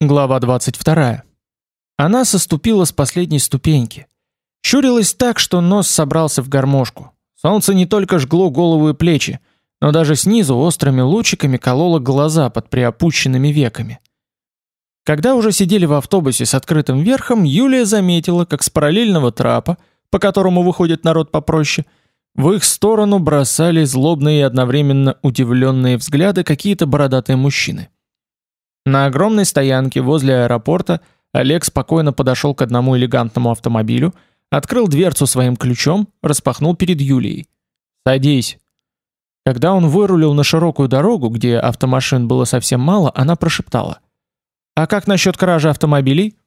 Глава 22. Она соступила с последней ступеньки. Щурилась так, что нос собрался в гармошку. Солнце не только жгло голову и плечи, но даже снизу острыми лучиками кололо глаза под приопущенными веками. Когда уже сидели в автобусе с открытым верхом, Юлия заметила, как с параллельного трапа, по которому выходит народ попроще, в их сторону бросали злобные и одновременно удивленные взгляды какие-то бородатые мужчины. На огромной стоянке возле аэропорта Олег спокойно подошел к одному элегантному автомобилю, открыл дверцу своим ключом, распахнул перед Юлией. «Садись». Когда он вырулил на широкую дорогу, где автомашин было совсем мало, она прошептала. «А как насчет кражи автомобилей?»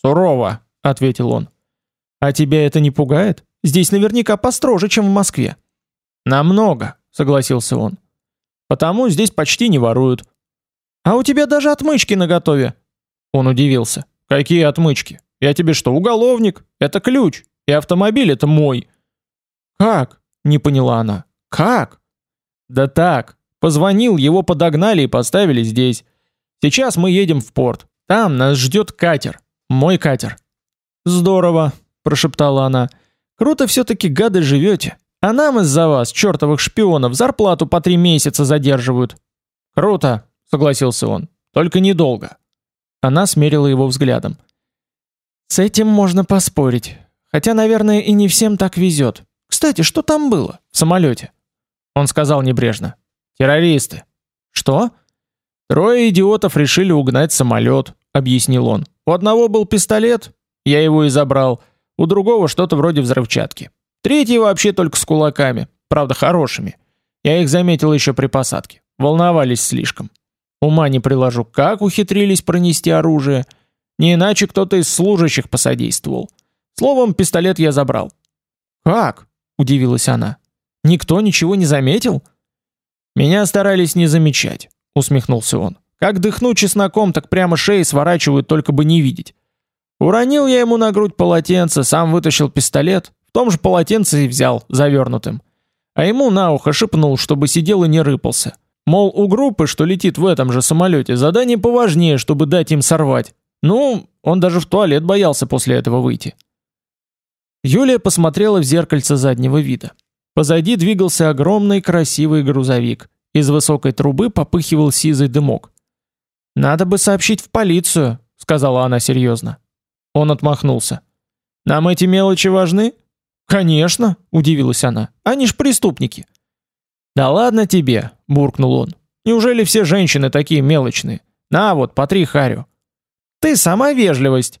«Сурово», — ответил он. «А тебя это не пугает? Здесь наверняка построже, чем в Москве». «Намного», — согласился он. «Потому здесь почти не воруют. А у тебя даже отмычки наготове. Он удивился. Какие отмычки? Я тебе что, уголовник? Это ключ. И автомобиль это мой. Как? Не поняла она. Как? Да так. Позвонил, его подогнали и поставили здесь. Сейчас мы едем в порт. Там нас ждет катер. Мой катер. Здорово, прошептала она. Круто все таки гады живете. А нам из-за вас, чертовых шпионов, зарплату по три месяца задерживают. Круто, согласился он. Только недолго. Она смерила его взглядом. С этим можно поспорить. Хотя, наверное, и не всем так везет. Кстати, что там было в самолете? Он сказал небрежно: "Террористы". Что? Трое идиотов решили угнать самолет», — объяснил он. У одного был пистолет, я его и забрал. У другого что-то вроде взрывчатки. Третий вообще только с кулаками, правда, хорошими. Я их заметил еще при посадке. Волновались слишком. Ума не приложу, как ухитрились пронести оружие. Не иначе кто-то из служащих посодействовал. Словом, пистолет я забрал. Как? удивилась она. Никто ничего не заметил? Меня старались не замечать, усмехнулся он. Как дыхну чесноком, так прямо шеи сворачивают, только бы не видеть. Уронил я ему на грудь полотенце, сам вытащил пистолет, в том же полотенце и взял, завернутым. А ему на ухо шепнул, чтобы сидел и не рыпался. Мол, у группы, что летит в этом же самолете, задание поважнее, чтобы дать им сорвать. Ну, он даже в туалет боялся после этого выйти. Юлия посмотрела в зеркальце заднего вида. Позади двигался огромный красивый грузовик. Из высокой трубы попыхивал сизый дымок. «Надо бы сообщить в полицию», — сказала она серьезно. Он отмахнулся. «Нам эти мелочи важны?» «Конечно», — удивилась она. «Они ж преступники». Да ладно тебе, буркнул он. Неужели все женщины такие мелочные? На вот, потри харю. Ты сама вежливость.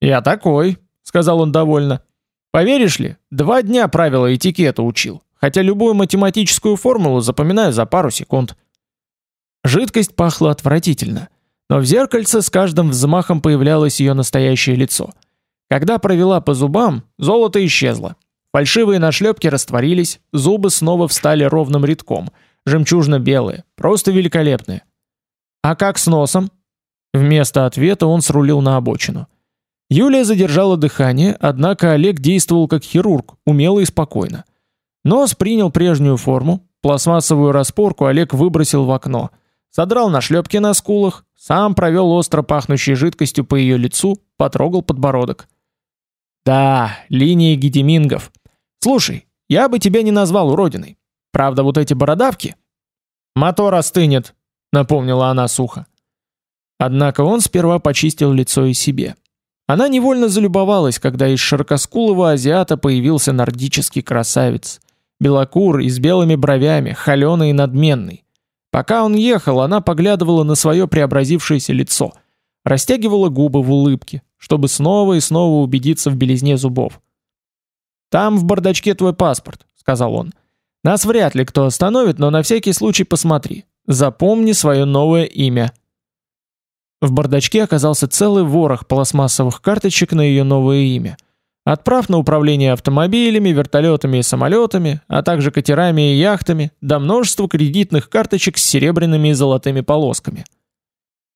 Я такой, сказал он довольно. Поверишь ли, два дня правила этикета учил, хотя любую математическую формулу запоминаю за пару секунд. Жидкость пахла отвратительно, но в зеркальце с каждым взмахом появлялось ее настоящее лицо. Когда провела по зубам, золото исчезло. Фальшивые нашлепки растворились, зубы снова встали ровным рядком, жемчужно-белые, просто великолепные. А как с носом? Вместо ответа он срулил на обочину. Юлия задержала дыхание, однако Олег действовал как хирург, умело и спокойно. Нос принял прежнюю форму, пластмассовую распорку Олег выбросил в окно, содрал нашлепки на скулах, сам провел остро пахнущей жидкостью по ее лицу, потрогал подбородок. Да, линии гедемингов. Слушай, я бы тебя не назвал уродиной. Правда, вот эти бородавки... Мотор остынет, напомнила она сухо. Однако он сперва почистил лицо и себе. Она невольно залюбовалась, когда из широкоскулого азиата появился нордический красавец. Белокур с белыми бровями, холеный и надменный. Пока он ехал, она поглядывала на свое преобразившееся лицо, растягивала губы в улыбке, чтобы снова и снова убедиться в белизне зубов. Там в бардачке твой паспорт, сказал он. Нас вряд ли кто остановит, но на всякий случай посмотри. Запомни свое новое имя. В бардачке оказался целый ворох пластмассовых карточек на ее новое имя. Отправ на управление автомобилями, вертолетами и самолетами, а также катерами и яхтами, до множества кредитных карточек с серебряными и золотыми полосками.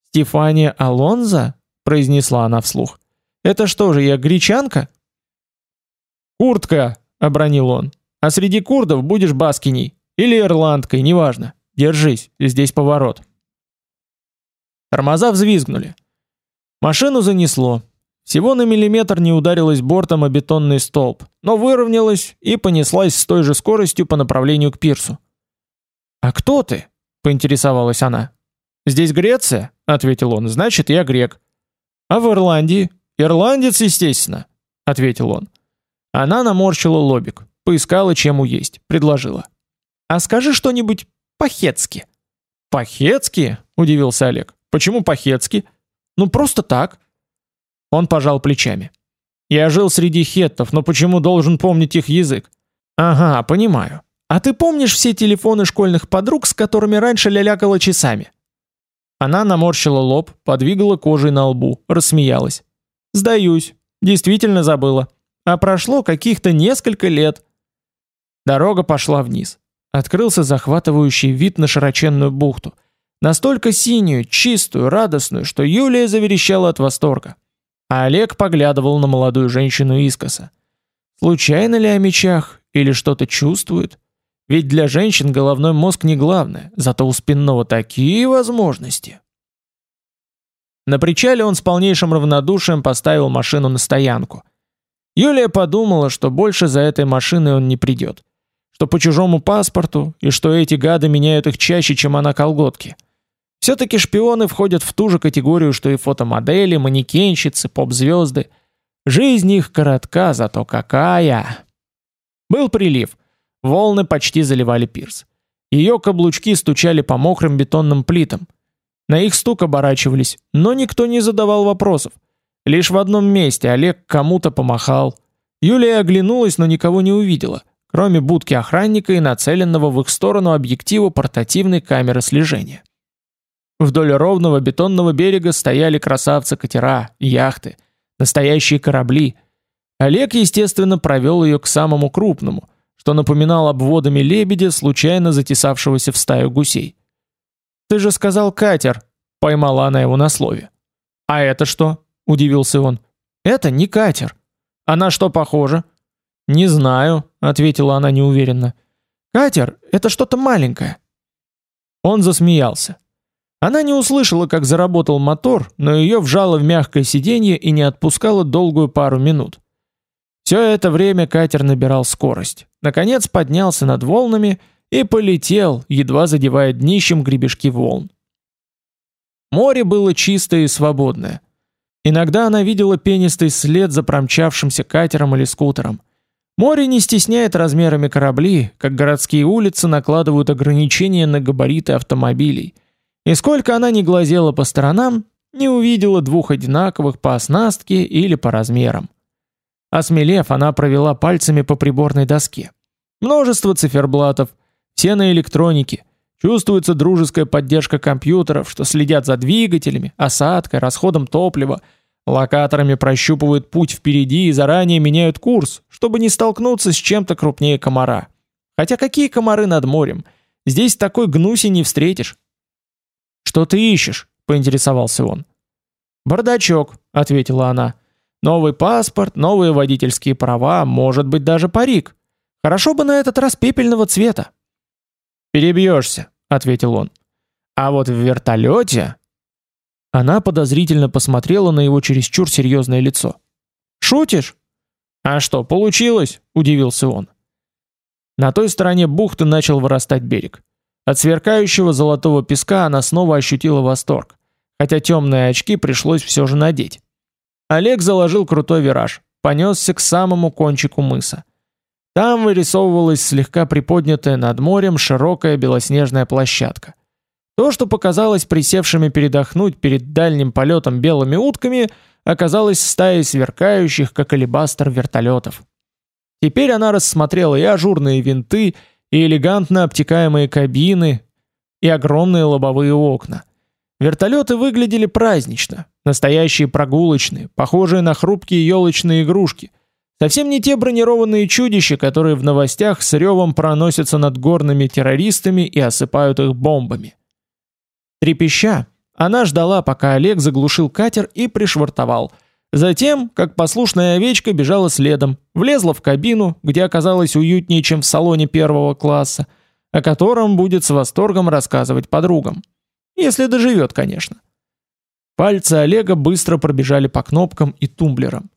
Стефания Алонза, произнесла она вслух. Это что же, я гречанка? «Куртка!» — обронил он. «А среди курдов будешь баскиней. Или ирландкой, неважно. Держись, здесь поворот». Тормоза взвизгнули. Машину занесло. Всего на миллиметр не ударилась бортом о бетонный столб, но выровнялась и понеслась с той же скоростью по направлению к пирсу. «А кто ты?» — поинтересовалась она. «Здесь Греция?» — ответил он. «Значит, я грек». «А в Ирландии?» «Ирландец, естественно», — ответил он. Она наморщила лобик, поискала, чем уесть, предложила. «А скажи что-нибудь по-хетски». «По-хетски?» — удивился Олег. «Почему по-хетски?» «Ну, просто так». Он пожал плечами. «Я жил среди хеттов, но почему должен помнить их язык?» «Ага, понимаю. А ты помнишь все телефоны школьных подруг, с которыми раньше лялякала часами?» Она наморщила лоб, подвигала кожей на лбу, рассмеялась. «Сдаюсь. Действительно забыла. А прошло каких-то несколько лет». Дорога пошла вниз. Открылся захватывающий вид на широченную бухту. Настолько синюю, чистую, радостную, что Юлия заверещала от восторга. А Олег поглядывал на молодую женщину искоса. Случайно ли о мечах или что-то чувствует? Ведь для женщин головной мозг не главное, зато у спинного такие возможности. На причале он с полнейшим равнодушием поставил машину на стоянку. Юлия подумала, что больше за этой машиной он не придет. Что по чужому паспорту, и что эти гады меняют их чаще, чем она колготки. Все-таки шпионы входят в ту же категорию, что и фотомодели, манекенщицы, поп-звезды. Жизнь их коротка, зато какая! Был прилив. Волны почти заливали пирс. Ее каблучки стучали по мокрым бетонным плитам. На их стук оборачивались, но никто не задавал вопросов. Лишь в одном месте Олег кому-то помахал. Юлия оглянулась, но никого не увидела, кроме будки охранника и нацеленного в их сторону объектива портативной камеры слежения. Вдоль ровного бетонного берега стояли красавцы-катера, яхты, настоящие корабли. Олег, естественно, провел ее к самому крупному, что напоминал обводами лебедя, случайно затесавшегося в стаю гусей. «Ты же сказал катер», — поймала она его на слове. «А это что?» — удивился он. «Это не катер. А на что похоже?» «Не знаю», — ответила она неуверенно. «Катер — это что-то маленькое». Он засмеялся. Она не услышала, как заработал мотор, но ее вжало в мягкое сиденье и не отпускало долгую пару минут. Все это время катер набирал скорость. Наконец поднялся над волнами и полетел, едва задевая днищем гребешки волн. Море было чистое и свободное. Иногда она видела пенистый след за промчавшимся катером или скутером. Море не стесняет размерами корабли, как городские улицы накладывают ограничения на габариты автомобилей – и сколько она ни глазела по сторонам, не увидела двух одинаковых по оснастке или по размерам. Осмелев, она провела пальцами по приборной доске. Множество циферблатов, все на электронике. Чувствуется дружеская поддержка компьютеров, что следят за двигателями, осадкой, расходом топлива, локаторами прощупывают путь впереди и заранее меняют курс, чтобы не столкнуться с чем-то крупнее комара. Хотя какие комары над морем? Здесь такой гнуси не встретишь. «Что ты ищешь?» — поинтересовался он. «Бардачок», — ответила она. «Новый паспорт, новые водительские права, может быть, даже парик. Хорошо бы на этот раз пепельного цвета». «Перебьешься», — ответил он. «А вот в вертолете...» Она подозрительно посмотрела на его чересчур серьезное лицо. «Шутишь?» «А что, получилось?» — удивился он. На той стороне бухты начал вырастать берег. От сверкающего золотого песка она снова ощутила восторг, хотя темные очки пришлось все же надеть. Олег заложил крутой вираж, понесся к самому кончику мыса. Там вырисовывалась слегка приподнятая над морем широкая белоснежная площадка. То, что показалось присевшими передохнуть перед дальним полетом белыми утками, оказалось стаей сверкающих, как алебастр, вертолетов. Теперь она рассмотрела и ажурные винты, и элегантно обтекаемые кабины, и огромные лобовые окна. Вертолеты выглядели празднично, настоящие прогулочные, похожие на хрупкие елочные игрушки. Совсем не те бронированные чудища, которые в новостях с ревом проносятся над горными террористами и осыпают их бомбами. Трепеща, она ждала, пока Олег заглушил катер и пришвартовал – Затем, как послушная овечка, бежала следом, влезла в кабину, где оказалось уютнее, чем в салоне первого класса, о котором будет с восторгом рассказывать подругам. Если доживет, конечно. Пальцы Олега быстро пробежали по кнопкам и тумблерам.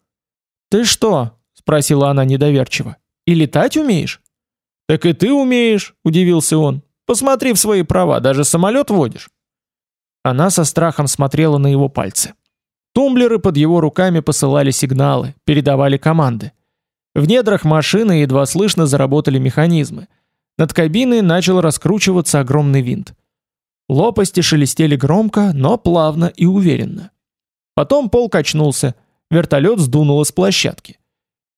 «Ты что?» — спросила она недоверчиво. «И летать умеешь?» «Так и ты умеешь», — удивился он. «Посмотри в свои права, даже самолет водишь». Она со страхом смотрела на его пальцы. Тумблеры под его руками посылали сигналы, передавали команды. В недрах машины едва слышно заработали механизмы. Над кабиной начал раскручиваться огромный винт. Лопасти шелестели громко, но плавно и уверенно. Потом пол качнулся, вертолет сдунуло с площадки.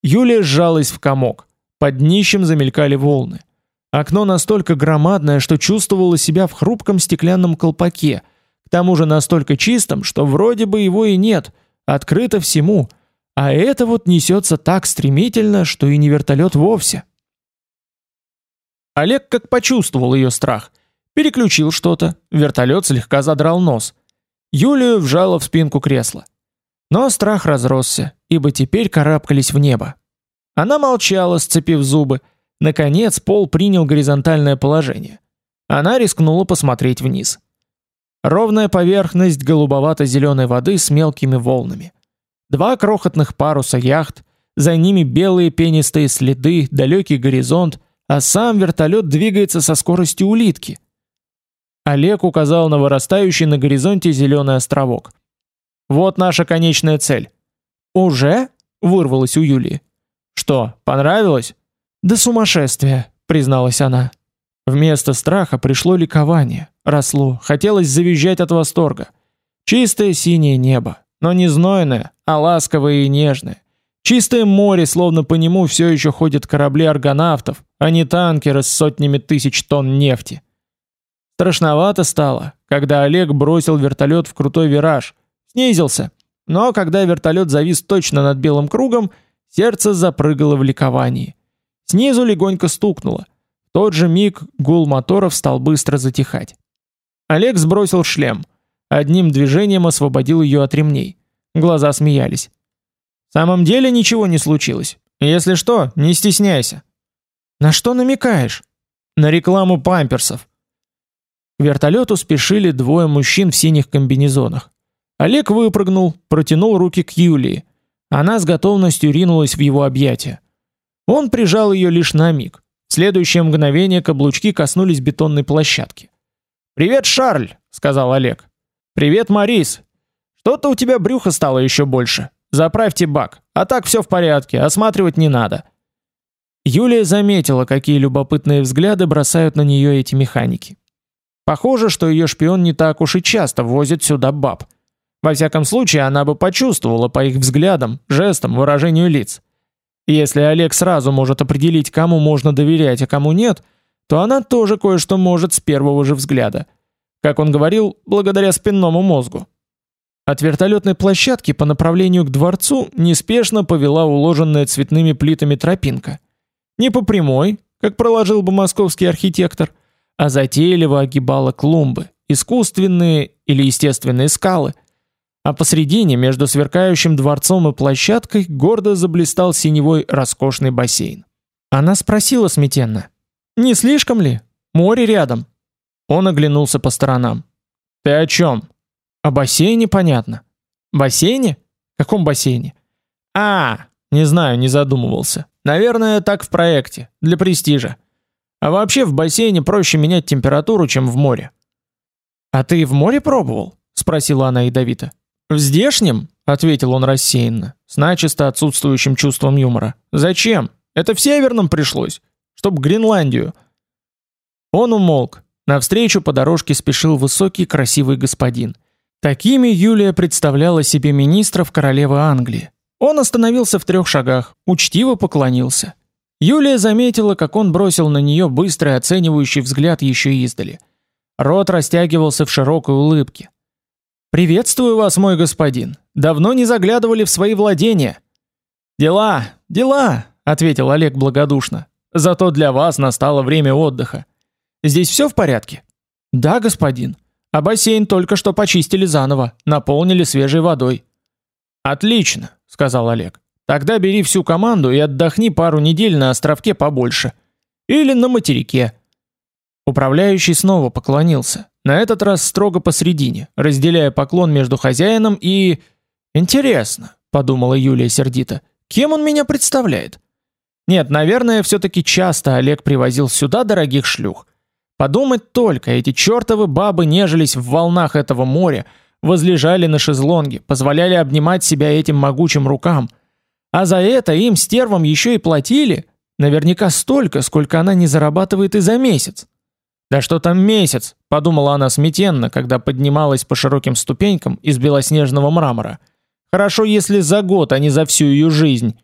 Юлия сжалась в комок, под днищем замелькали волны. Окно настолько громадное, что чувствовала себя в хрупком стеклянном колпаке, тому же настолько чистом, что вроде бы его и нет, открыто всему, а это вот несется так стремительно, что и не вертолет вовсе. Олег как почувствовал ее страх – Переключил что-то, вертолет слегка задрал нос. Юлию вжало в спинку кресла. Но страх разросся, ибо теперь карабкались в небо. Она молчала, сцепив зубы. Наконец пол принял горизонтальное положение. Она рискнула посмотреть вниз. Ровная поверхность голубовато-зеленой воды с мелкими волнами. Два крохотных паруса яхт, за ними белые пенистые следы, далекий горизонт, а сам вертолет двигается со скоростью улитки – Олег указал на вырастающий на горизонте зеленый островок. Вот наша конечная цель. Уже? вырвалось у Юлии. Что, понравилось? Да сумасшествие, призналась она. Вместо страха пришло ликование, росло, хотелось завизжать от восторга. Чистое синее небо, но не знойное, а ласковое и нежное. Чистое море, словно по нему все еще ходят корабли аргонавтов, а не танкеры с сотнями тысяч тонн нефти. Страшновато стало, когда Олег бросил вертолет в крутой вираж. Снизился. Но когда вертолет завис точно над белым кругом, сердце запрыгало в ликовании. Снизу легонько стукнуло. В тот же миг гул моторов стал быстро затихать. Олег сбросил шлем. Одним движением освободил ее от ремней. Глаза смеялись. В самом деле ничего не случилось. Если что, не стесняйся. На что намекаешь? На рекламу памперсов. К вертолету спешили двое мужчин в синих комбинезонах. Олег выпрыгнул, протянул руки к Юлии. Она с готовностью ринулась в его объятия. Он прижал ее лишь на миг. В следующее мгновение каблучки коснулись бетонной площадки. «Привет, Шарль!» — сказал Олег. «Привет, Марис! Что-то у тебя брюхо стало еще больше. Заправьте бак, а так все в порядке, осматривать не надо». Юлия заметила, какие любопытные взгляды бросают на нее эти механики. Похоже, что ее шпион не так уж и часто возит сюда баб. Во всяком случае, она бы почувствовала по их взглядам, жестам, выражению лиц. Если Олег сразу может определить, кому можно доверять, а кому нет, то она тоже кое-что может с первого же взгляда. Как он говорил, благодаря спинному мозгу. От вертолетной площадки по направлению к дворцу неспешно повела уложенная цветными плитами тропинка. Не по прямой, как проложил бы московский архитектор, а затейливо огибала клумбы, искусственные или естественные скалы, а посредине между сверкающим дворцом и площадкой гордо заблистал синевой роскошный бассейн. Она спросила смятенно: "Не слишком ли? Море рядом". Он оглянулся по сторонам. "Ты о чем? О бассейне, понятно. Бассейне? Каком бассейне? А, не знаю, не задумывался. Наверное, так в проекте, для престижа. А вообще в бассейне проще менять температуру, чем в море. А ты в море пробовал? спросила она ядовито. В здешнем? ответил он рассеянно, с начисто отсутствующим чувством юмора. Зачем? Это в северном пришлось, чтоб Гренландию. Он умолк. Навстречу по дорожке спешил высокий красивый господин. Такими Юлия представляла себе министров королевы Англии. Он остановился в трех шагах, учтиво поклонился. Юлия заметила, как он бросил на нее быстрый оценивающий взгляд еще издали. Рот растягивался в широкой улыбке. «Приветствую вас, мой господин. Давно не заглядывали в свои владения». «Дела, дела», — ответил Олег благодушно. «Зато для вас настало время отдыха. Здесь все в порядке?» «Да, господин. А бассейн только что почистили заново, наполнили свежей водой». «Отлично», — сказал Олег. Тогда бери всю команду и отдохни пару недель на островке побольше. Или на материке. Управляющий снова поклонился, на этот раз строго посредине, разделяя поклон между хозяином и... «Интересно», — подумала Юлия сердито, — «кем он меня представляет?» Нет, наверное, все-таки часто Олег привозил сюда дорогих шлюх. Подумать только, эти чертовы бабы нежились в волнах этого моря, возлежали на шезлонге, позволяли обнимать себя этим могучим рукам. А за это им, стервам, еще и платили, наверняка столько, сколько она не зарабатывает и за месяц. «Да что там месяц?» – подумала она смятенно, когда поднималась по широким ступенькам из белоснежного мрамора. «Хорошо, если за год, а не за всю ее жизнь».